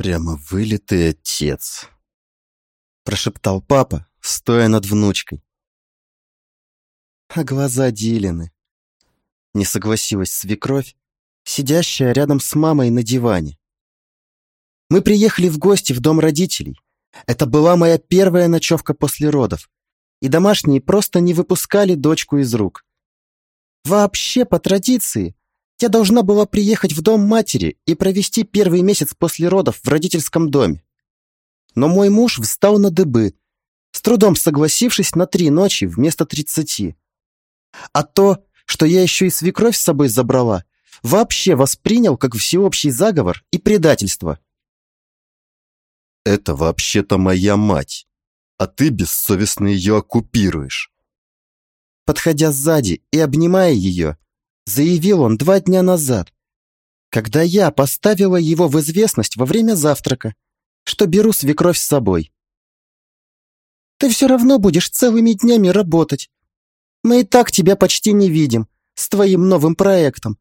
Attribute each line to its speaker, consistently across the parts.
Speaker 1: Прямо вылитый отец. Прошептал папа, стоя над внучкой. А глаза Дилины. Не согласилась свекровь, сидящая рядом с мамой на диване. Мы приехали в гости в дом родителей. Это была моя первая ночевка после родов. И домашние просто не выпускали дочку из рук. Вообще, по традиции, я должна была приехать в дом матери и провести первый месяц после родов в родительском доме. Но мой муж встал на дыбы, с трудом согласившись на три ночи вместо тридцати. А то, что я еще и свекровь с собой забрала, вообще воспринял как всеобщий заговор и предательство.
Speaker 2: «Это вообще-то моя мать, а ты бессовестно ее оккупируешь».
Speaker 1: Подходя сзади и обнимая ее, заявил он два дня назад, когда я поставила его в известность во время завтрака, что беру свекровь с собой. «Ты все равно будешь целыми днями работать. Мы и так тебя почти не видим с твоим новым проектом.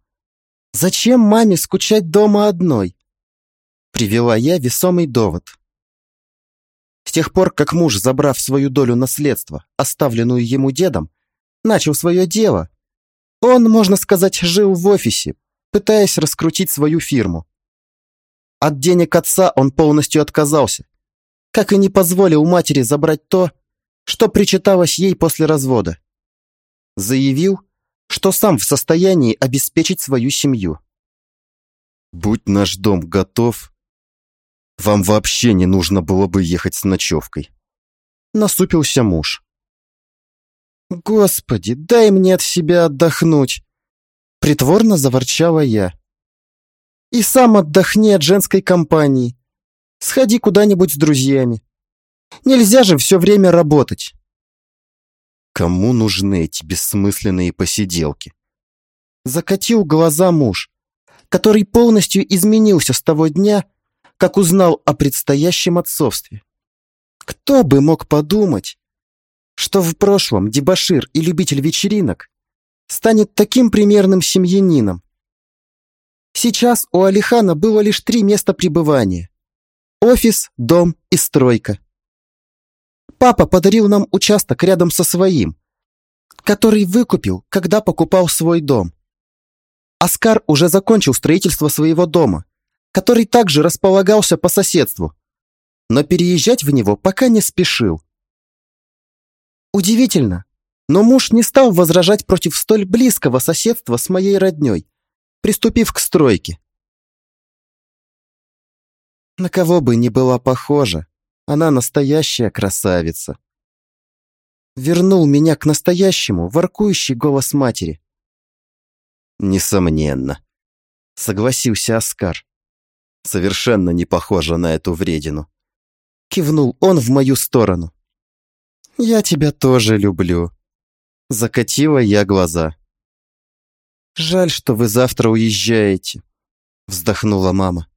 Speaker 1: Зачем маме скучать дома одной?» Привела я весомый довод. С тех пор, как муж, забрав свою долю наследства, оставленную ему дедом, начал свое дело, он, можно сказать, жил в офисе, пытаясь раскрутить свою фирму. От денег отца он полностью отказался, как и не позволил матери забрать то, что причиталось ей после развода. Заявил, что сам в состоянии обеспечить свою семью.
Speaker 2: «Будь наш дом готов, вам вообще не нужно было бы ехать с ночевкой»,
Speaker 1: насупился муж. «Господи, дай мне от себя отдохнуть!» Притворно заворчала я. «И сам отдохни от женской компании. Сходи куда-нибудь с друзьями. Нельзя же все время работать».
Speaker 2: «Кому нужны эти бессмысленные посиделки?»
Speaker 1: Закатил глаза муж, который полностью изменился с того дня, как узнал о предстоящем отцовстве. Кто бы мог подумать, что в прошлом дебошир и любитель вечеринок станет таким примерным семьянином. Сейчас у Алихана было лишь три места пребывания. Офис, дом и стройка. Папа подарил нам участок рядом со своим, который выкупил, когда покупал свой дом. Оскар уже закончил строительство своего дома, который также располагался по соседству, но переезжать в него пока не спешил. Удивительно, но муж не стал возражать против столь близкого соседства с моей роднёй, приступив к стройке. На кого бы ни была похожа, она настоящая красавица. Вернул меня к настоящему, воркующий голос матери.
Speaker 2: «Несомненно», — согласился Оскар. «Совершенно не похожа на эту вредину».
Speaker 1: Кивнул он в мою сторону. «Я тебя тоже люблю». Закатила я глаза. «Жаль, что вы завтра уезжаете», — вздохнула мама.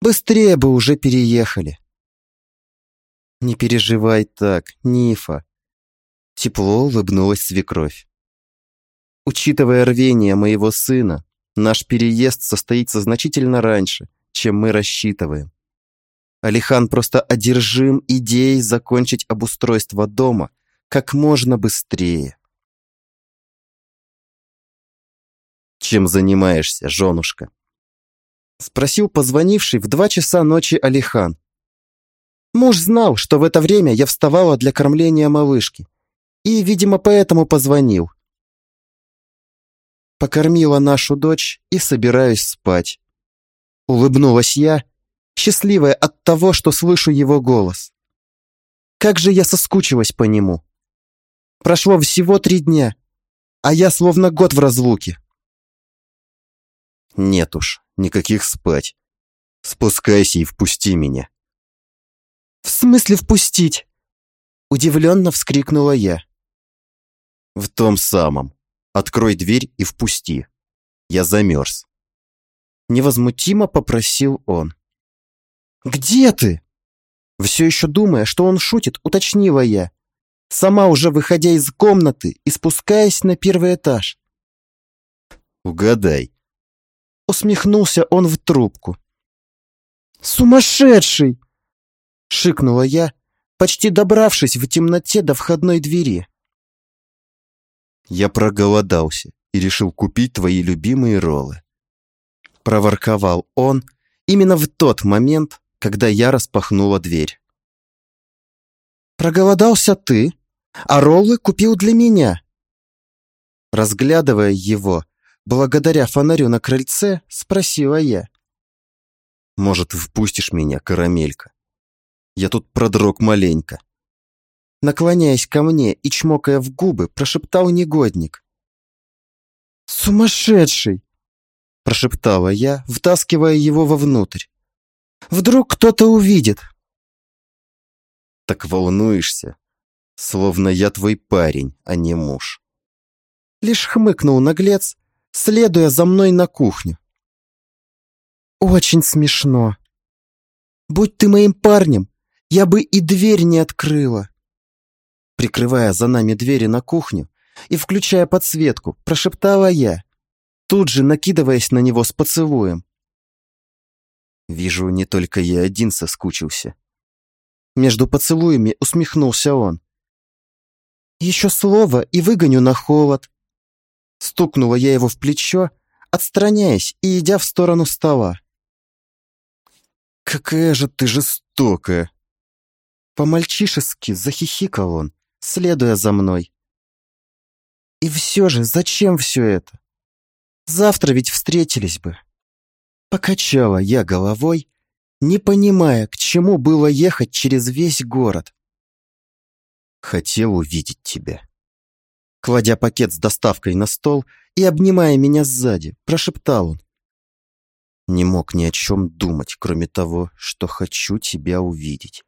Speaker 1: «Быстрее бы уже переехали». «Не переживай так, Нифа», — тепло улыбнулась свекровь. «Учитывая рвение моего сына, наш переезд состоится значительно раньше, чем мы рассчитываем. Алихан просто одержим идеей закончить обустройство дома как можно быстрее.
Speaker 2: «Чем занимаешься, женушка?»
Speaker 1: Спросил позвонивший в два часа ночи Алихан. Муж знал, что в это время я вставала для кормления малышки, и, видимо, поэтому позвонил. Покормила нашу дочь и собираюсь спать. Улыбнулась я счастливая от того, что слышу его голос. Как же я соскучилась по нему. Прошло всего три дня, а я словно год в разлуке.
Speaker 2: Нет уж, никаких спать. Спускайся и впусти меня.
Speaker 1: В смысле впустить? Удивленно вскрикнула я.
Speaker 2: В том самом. Открой дверь и впусти. Я замерз.
Speaker 1: Невозмутимо попросил он. «Где ты?» Все еще думая, что он шутит, уточнила я, сама уже выходя из комнаты и спускаясь на первый этаж.
Speaker 2: «Угадай».
Speaker 1: Усмехнулся он в трубку. «Сумасшедший!» — шикнула я, почти добравшись в темноте до входной двери.
Speaker 2: «Я проголодался и решил купить твои любимые роллы», —
Speaker 1: проворковал он именно в тот момент, когда я распахнула дверь. «Проголодался ты, а роллы купил для меня». Разглядывая его, благодаря фонарю на крыльце, спросила я.
Speaker 2: «Может, впустишь меня, карамелька? Я тут продрог маленько».
Speaker 1: Наклоняясь ко мне и чмокая в губы, прошептал негодник. «Сумасшедший!» Прошептала я, втаскивая его вовнутрь. «Вдруг кто-то увидит!»
Speaker 2: «Так волнуешься, словно я твой парень, а не муж».
Speaker 1: Лишь хмыкнул наглец, следуя за мной на кухню. «Очень смешно. Будь ты моим парнем, я бы и дверь не открыла». Прикрывая за нами двери на кухню и включая подсветку, прошептала я, тут же накидываясь на него с поцелуем.
Speaker 2: Вижу, не только я один соскучился.
Speaker 1: Между поцелуями усмехнулся он. Еще слово и выгоню на холод. Стукнула я его в плечо, отстраняясь и идя в сторону стола.
Speaker 2: «Какая же ты жестокая!»
Speaker 1: По-мальчишески захихикал он, следуя за мной. И все же, зачем все это? Завтра ведь встретились бы. Покачала я головой, не понимая, к чему было ехать через весь город.
Speaker 2: Хотел увидеть тебя.
Speaker 1: Кладя пакет с доставкой на стол и обнимая меня сзади, прошептал он.
Speaker 2: Не мог ни о чем думать, кроме того, что хочу тебя увидеть,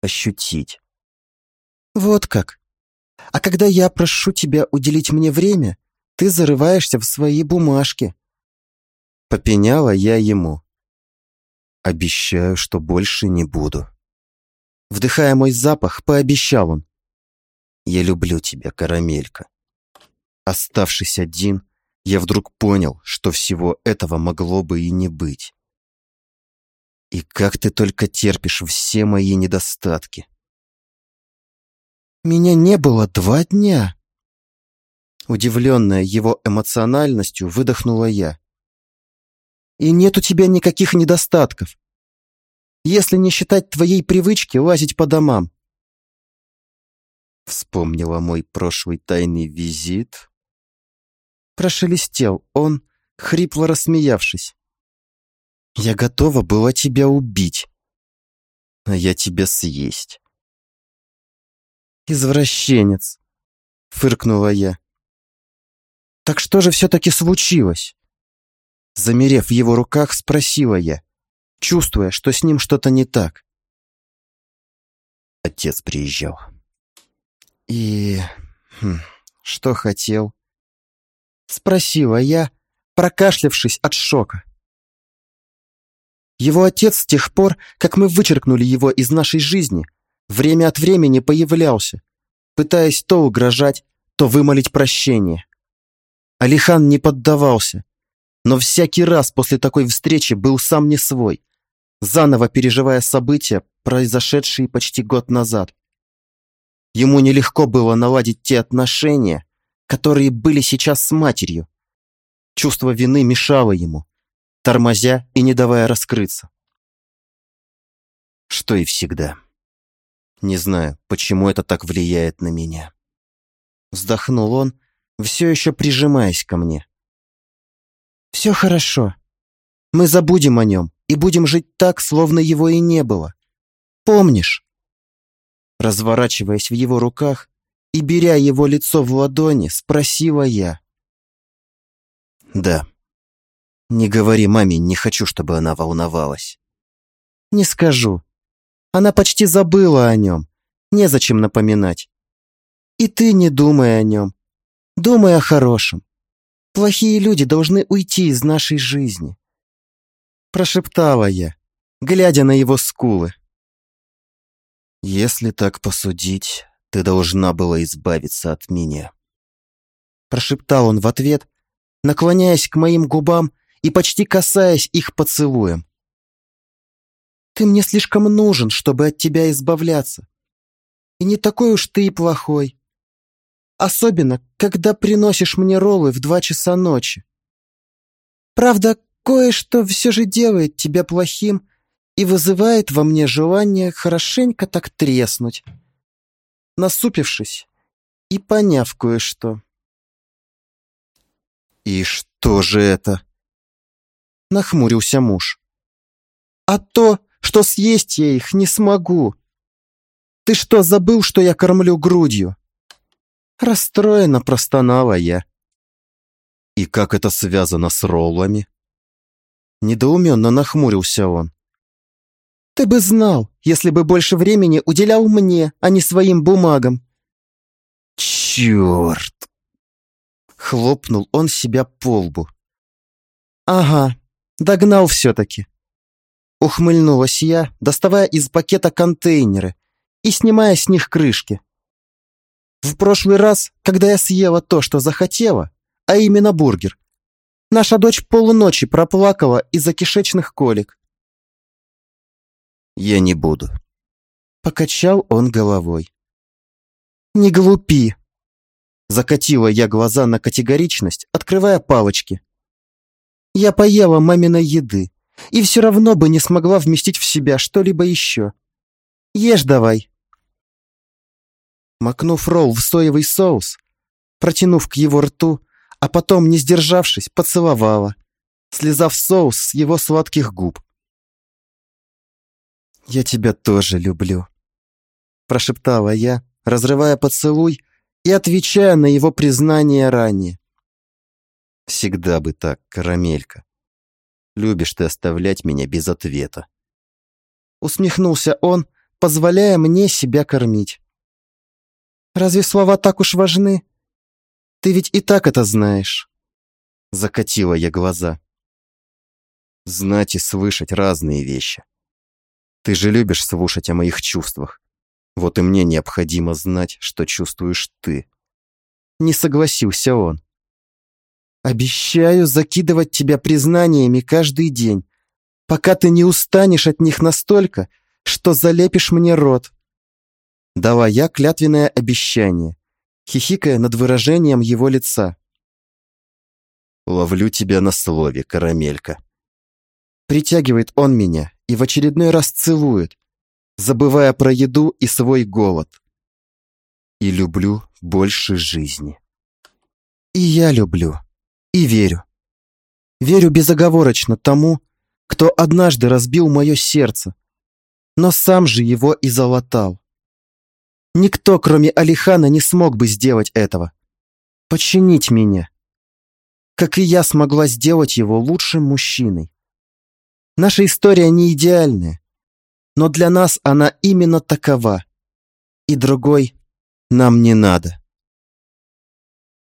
Speaker 2: ощутить.
Speaker 1: Вот как. А когда я прошу тебя уделить мне время, ты зарываешься в свои бумажки. Попеняла я ему.
Speaker 2: Обещаю, что больше не буду.
Speaker 1: Вдыхая мой запах, пообещал он.
Speaker 2: Я люблю тебя, карамелька. Оставшись один, я вдруг понял, что всего этого могло бы и не быть. И как ты только терпишь все мои недостатки.
Speaker 1: Меня не было два дня. Удивленная его эмоциональностью, выдохнула я. И нет у тебя никаких недостатков. Если не считать твоей привычки лазить по домам.
Speaker 2: Вспомнила мой прошлый тайный визит.
Speaker 1: Прошелестел он, хрипло рассмеявшись. Я готова была тебя убить.
Speaker 2: А я тебя съесть.
Speaker 1: «Извращенец!» — фыркнула я. «Так что же все-таки случилось?» Замерев в его руках, спросила я, чувствуя, что с ним что-то не так.
Speaker 2: Отец приезжал.
Speaker 1: «И... Хм, что хотел?» Спросила я, прокашлявшись от шока. Его отец с тех пор, как мы вычеркнули его из нашей жизни, время от времени появлялся, пытаясь то угрожать, то вымолить прощение. Алихан не поддавался, но всякий раз после такой встречи был сам не свой, заново переживая события, произошедшие почти год назад. Ему нелегко было наладить те отношения, которые были сейчас с матерью. Чувство вины мешало ему, тормозя и не давая раскрыться.
Speaker 2: Что и всегда. Не знаю, почему это так влияет на меня.
Speaker 1: Вздохнул он, все еще прижимаясь ко мне. Все хорошо. Мы забудем о нем и будем жить так, словно его и не было. Помнишь? Разворачиваясь в его руках и беря его лицо в ладони, спросила я.
Speaker 2: Да. Не говори маме, не хочу, чтобы она волновалась.
Speaker 1: Не скажу. Она почти забыла о нем. Незачем напоминать. И ты не думай о нем. Думай о хорошем. Плохие люди должны уйти из нашей жизни. Прошептала я, глядя на его скулы.
Speaker 2: Если так посудить, ты должна была избавиться от меня.
Speaker 1: Прошептал он в ответ, наклоняясь к моим губам и почти касаясь их поцелуем. Ты мне слишком нужен, чтобы от тебя избавляться. И не такой уж ты и плохой. Особенно, когда приносишь мне роллы в два часа ночи. Правда, кое-что все же делает тебя плохим и вызывает во мне желание хорошенько так треснуть. Насупившись и поняв кое-что.
Speaker 2: «И что же это?»
Speaker 1: Нахмурился муж. «А то, что съесть я их не смогу. Ты что, забыл, что я кормлю грудью?» Расстроена простонала я.
Speaker 2: «И как это связано с роллами?»
Speaker 1: Недоуменно нахмурился он. «Ты бы знал, если бы больше времени уделял мне, а не своим бумагам».
Speaker 2: «Черт!»
Speaker 1: Хлопнул он себя по лбу. «Ага, догнал все-таки». Ухмыльнулась я, доставая из пакета контейнеры и снимая с них крышки. В прошлый раз, когда я съела то, что захотела, а именно бургер, наша дочь полуночи проплакала из-за кишечных колик.
Speaker 2: «Я не буду», —
Speaker 1: покачал он головой. «Не глупи!» Закатила я глаза на категоричность, открывая палочки. Я поела маминой еды и все равно бы не смогла вместить в себя что-либо еще. Ешь давай. Макнув ролл в соевый соус, протянув к его рту, а потом, не сдержавшись, поцеловала, слезав соус с его сладких губ. «Я тебя тоже люблю», — прошептала я, разрывая поцелуй и отвечая на его признание ранее.
Speaker 2: «Всегда бы так, карамелька. Любишь ты оставлять меня без ответа».
Speaker 1: Усмехнулся он, позволяя мне себя кормить. «Разве слова так уж важны? Ты ведь и так это знаешь». Закатила я глаза.
Speaker 2: Знать и слышать разные вещи. Ты же любишь слушать о моих чувствах. Вот и мне необходимо знать, что чувствуешь ты.
Speaker 1: Не согласился он. Обещаю закидывать тебя признаниями каждый день, пока ты не устанешь от них настолько, что залепишь мне рот. Дала я клятвенное обещание, хихикая над выражением его лица.
Speaker 2: «Ловлю тебя на слове, карамелька».
Speaker 1: Притягивает он меня и в очередной раз целует, забывая про еду и свой голод.
Speaker 2: И люблю больше жизни.
Speaker 1: И я люблю. И верю. Верю безоговорочно тому, кто однажды разбил мое сердце, но сам же его и залатал. Никто, кроме Алихана, не смог бы сделать этого. Починить меня. Как и я смогла сделать его лучшим мужчиной. Наша история не идеальная, но для нас она именно такова. И другой нам не надо.